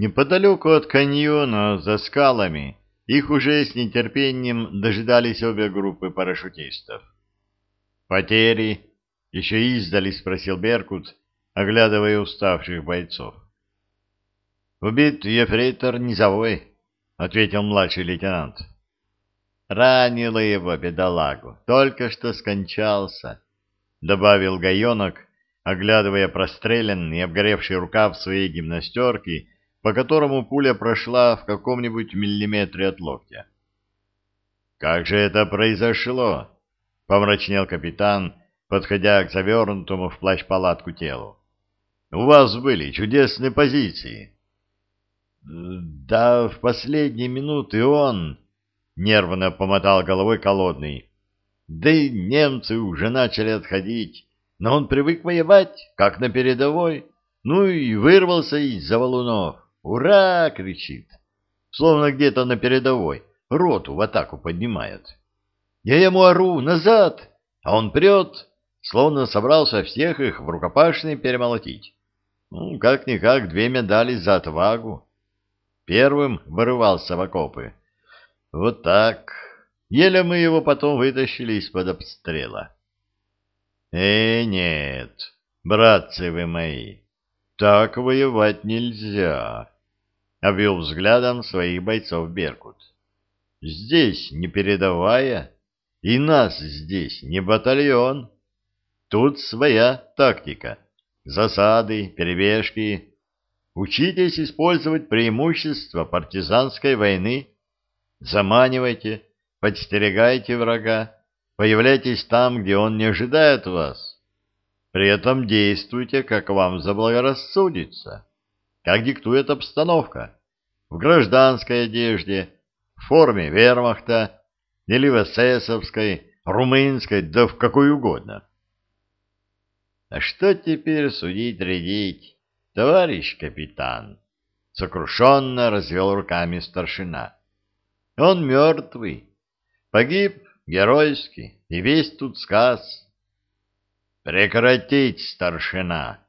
Неподалеку от каньона, за скалами, их уже с нетерпением дожидались обе группы парашютистов. «Потери?» — еще издали спросил Беркут, оглядывая уставших бойцов. «Убит ефрейтор Низовой», — ответил младший лейтенант. «Ранило его, бедолагу, только что скончался», — добавил Гаенок, оглядывая простреленный, обгоревший рукав своей гимнастерки, по которому пуля прошла в каком-нибудь миллиметре от локтя. «Как же это произошло?» — помрачнел капитан, подходя к завернутому в плащ-палатку телу. «У вас были чудесные позиции». «Да, в последние минуты он...» — нервно помотал головой колодный. «Да и немцы уже начали отходить, но он привык воевать, как на передовой, ну и вырвался из-за валунов. «Ура!» — кричит, словно где-то на передовой, роту в атаку поднимает. Я ему ору «назад!» а он прет, словно собрался всех их в рукопашной перемолотить. Ну, как-никак две медали за отвагу. Первым вырывался в окопы. Вот так. Еле мы его потом вытащили из-под обстрела. Э, нет, братцы вы мои, так воевать нельзя. Обвел взглядом своих бойцов Беркут. Здесь не передовая, и нас здесь не батальон. Тут своя тактика. Засады, перебежки, Учитесь использовать преимущества партизанской войны. Заманивайте, подстерегайте врага, появляйтесь там, где он не ожидает вас. При этом действуйте, как вам заблагорассудится, как диктует обстановка, в гражданской одежде, в форме вермахта или в эсэсовской, румынской, да в какой угодно. А что теперь судить-рядить? Товарищ капитан, сокрушенно развел руками старшина. Он мертвый, погиб геройски, и весь тут сказ. Прекратить, старшина!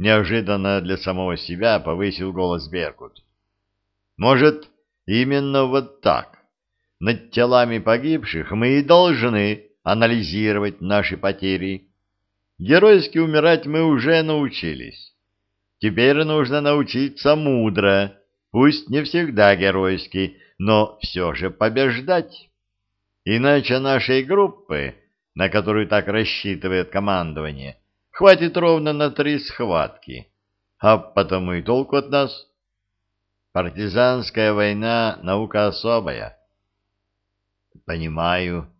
Неожиданно для самого себя повысил голос Беркут. Может, именно вот так, над телами погибших, мы и должны анализировать наши потери. Геройски умирать мы уже научились. Теперь нужно научиться мудро, пусть не всегда геройски, но все же побеждать. Иначе нашей группы, на которую так рассчитывает командование, хватит ровно на три схватки. А потому и толку от нас. Партизанская война — наука особая. Понимаю.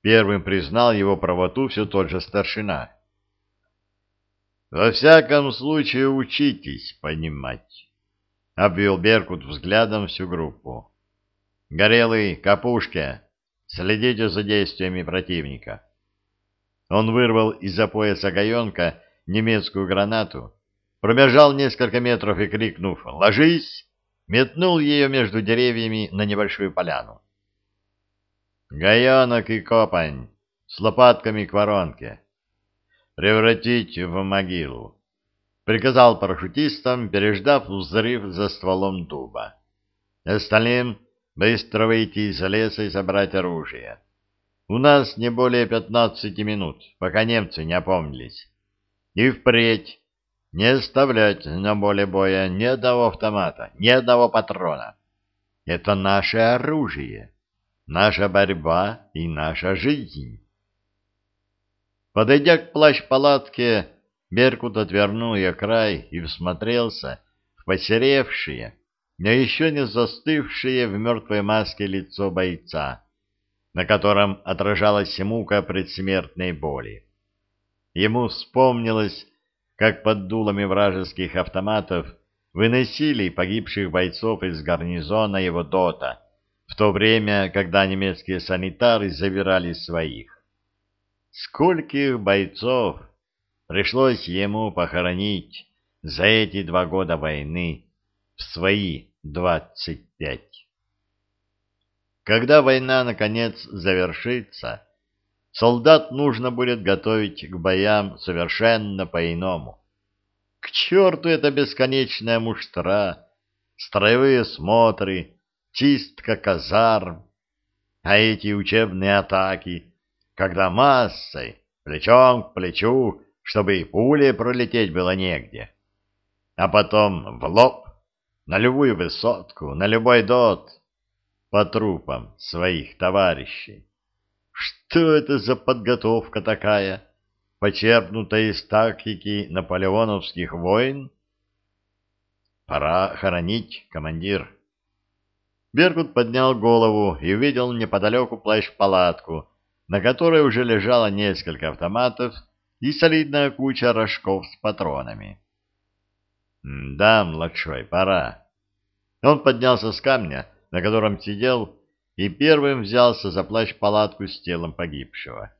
Первым признал его правоту все тот же старшина. Во всяком случае, учитесь понимать. Обвел Беркут взглядом всю группу. Горелый, Капушка, следите за действиями противника. Он вырвал из-за пояса гаенка немецкую гранату, пробежал несколько метров и, крикнув «Ложись!», метнул ее между деревьями на небольшую поляну. Гаенок и Копань с лопатками к воронке превратить в могилу. Приказал парашютистам, переждав взрыв за стволом дуба. Остальным быстро выйти из леса и собрать оружие. У нас не более пятнадцати минут, пока немцы не опомнились. И впредь не оставлять на поле боя ни одного автомата, ни одного патрона. Это наше оружие, наша борьба и наша жизнь. Подойдя к плащ-палатке, Беркут отвернул ее край и всмотрелся в посеревшее, но еще не застывшее в мертвой маске лицо бойца, на котором отражалась мука предсмертной боли. Ему вспомнилось, как под дулами вражеских автоматов выносили погибших бойцов из гарнизона его дота, в то время, когда немецкие санитары забирали своих. Скольких бойцов пришлось ему похоронить за эти два года войны в свои двадцать пять. Когда война, наконец, завершится, солдат нужно будет готовить к боям совершенно по-иному. К черту эта бесконечная муштра, строевые смотры, чистка казарм, а эти учебные атаки, когда массой, плечом к плечу, чтобы и пуле пролететь было негде, а потом в лоб, на любую высотку, на любой дот, по трупам своих товарищей. Что это за подготовка такая, почерпнутая из тактики наполеоновских войн? Пора хоронить, командир. Беркут поднял голову и увидел неподалеку плащ-палатку, на которой уже лежало несколько автоматов и солидная куча рожков с патронами. «Да, младшой, пора». Он поднялся с камня, на котором сидел, и первым взялся за плащ-палатку с телом погибшего.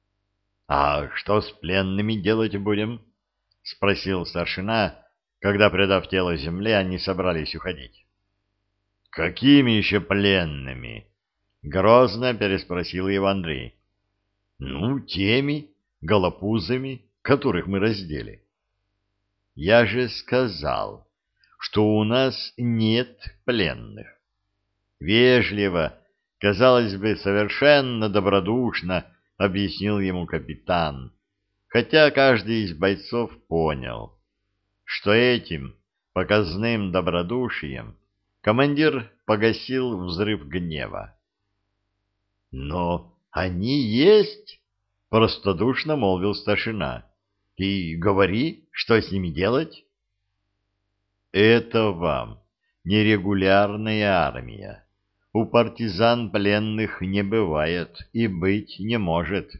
— А что с пленными делать будем? — спросил старшина, когда, предав тело земле, они собрались уходить. — Какими еще пленными? — грозно переспросил его Андрей. — Ну, теми, голопузами, которых мы раздели. — Я же сказал, что у нас нет пленных. Вежливо, казалось бы, совершенно добродушно объяснил ему капитан, хотя каждый из бойцов понял, что этим показным добродушием командир погасил взрыв гнева. «Но они есть!» — простодушно молвил старшина. «Ты говори, что с ними делать?» «Это вам нерегулярная армия у партизан пленных не бывает и быть не может.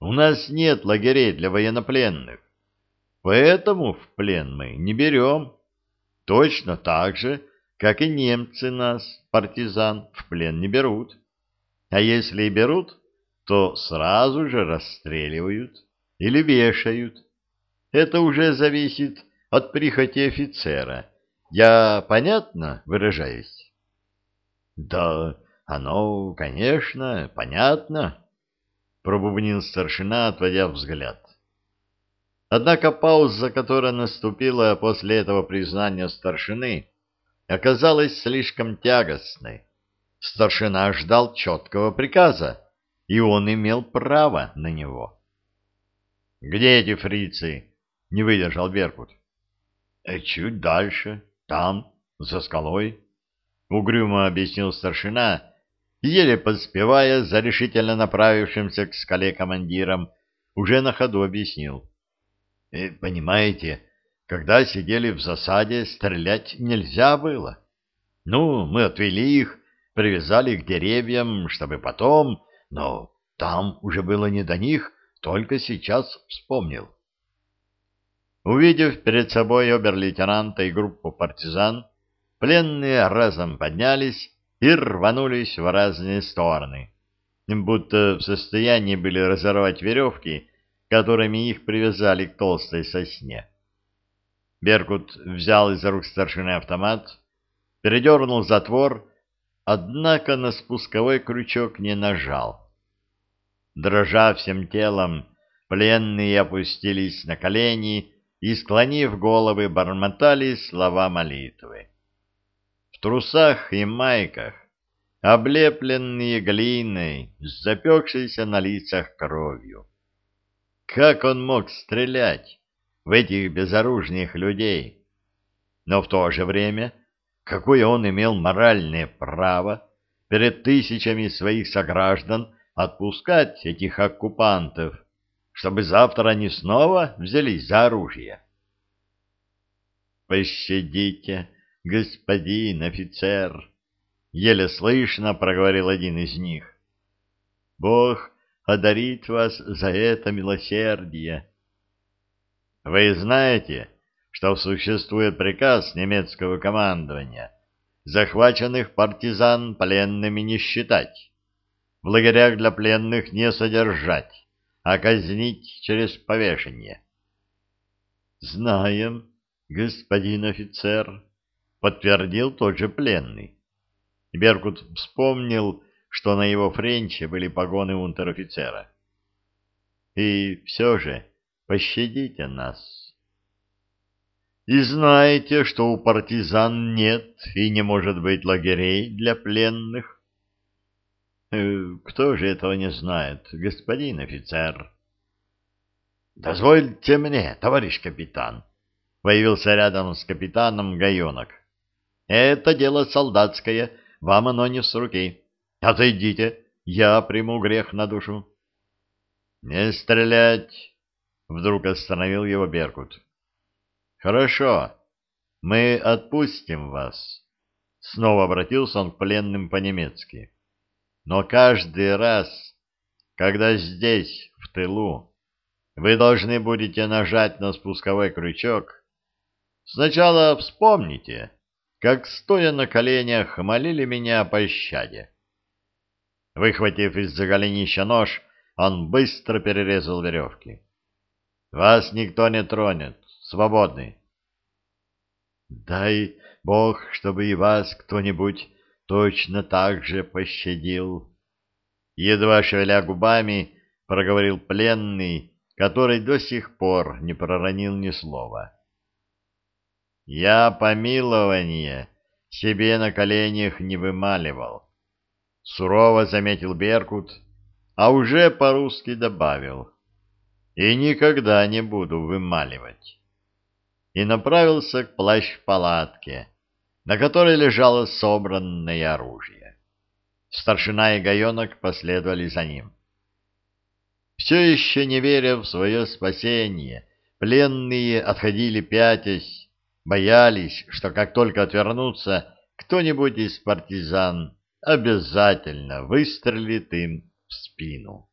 У нас нет лагерей для военнопленных, поэтому в плен мы не берем. Точно так же, как и немцы нас, партизан, в плен не берут. А если и берут, то сразу же расстреливают или вешают. Это уже зависит от прихоти офицера. Я понятно выражаюсь? Да, оно, конечно, понятно, пробубнил старшина, отводя взгляд. Однако пауза, которая наступила после этого признания старшины, оказалась слишком тягостной. Старшина ждал четкого приказа, и он имел право на него. «Где эти фрицы?» — не выдержал Беркут. «Э, «Чуть дальше, там, за скалой». — угрюмо объяснил старшина, еле поспевая за решительно направившимся к скале командиром, уже на ходу объяснил. «Э, «Понимаете, когда сидели в засаде, стрелять нельзя было. Ну, мы отвели их, привязали к деревьям, чтобы потом... Но там уже было не до них, только сейчас вспомнил». Увидев перед собой обер-лейтенанта и группу партизан, Пленные разом поднялись и рванулись в разные стороны, будто в состоянии были разорвать веревки, которыми их привязали к толстой сосне. Беркут взял из рук старшины автомат, передернул затвор, однако на спусковой крючок не нажал. Дрожа всем телом, пленные опустились на колени и, склонив головы, бормотали слова молитвы трусах и майках, облепленные глиной, запекшейся на лицах кровью. Как он мог стрелять в этих безоружных людей? Но в то же время, какое он имел моральное право перед тысячами своих сограждан отпускать этих оккупантов, чтобы завтра они снова взялись за оружие? «Пощадите!» Господин офицер, — еле слышно проговорил один из них. — Бог одарит вас за это милосердие. Вы знаете, что существует приказ немецкого командования захваченных партизан пленными не считать, в лагерях для пленных не содержать, а казнить через повешение. — Знаем, господин офицер, подтвердил тот же пленный. Беркут вспомнил, что на его френче были погоны унтер-офицера. И все же пощадите нас. И знаете, что у партизан нет и не может быть лагерей для пленных? Э, кто же этого не знает, господин офицер? Дозвольте мне, товарищ капитан. Появился рядом с капитаном Гаенок. Это дело солдатское, вам оно не с руки. Отойдите, я приму грех на душу. Не стрелять! Вдруг остановил его Беркут. Хорошо, мы отпустим вас. Снова обратился он к пленным по-немецки. Но каждый раз, когда здесь, в тылу, вы должны будете нажать на спусковой крючок, сначала вспомните, как, стоя на коленях, молили меня о пощаде. Выхватив из-за голенища нож, он быстро перерезал веревки. «Вас никто не тронет. Свободны». «Дай Бог, чтобы и вас кто-нибудь точно так же пощадил. Едва шевеля губами, проговорил пленный, который до сих пор не проронил ни слова. Я помилование себе на коленях не вымаливал. Сурово заметил Беркут, а уже по-русски добавил. И никогда не буду вымаливать. И направился к плащ-палатке на которой лежало собранное оружие. Старшина и Гаенок последовали за ним. Все еще не веря в свое спасение, пленные отходили пятясь, боялись, что как только отвернутся, кто-нибудь из партизан обязательно выстрелит им в спину.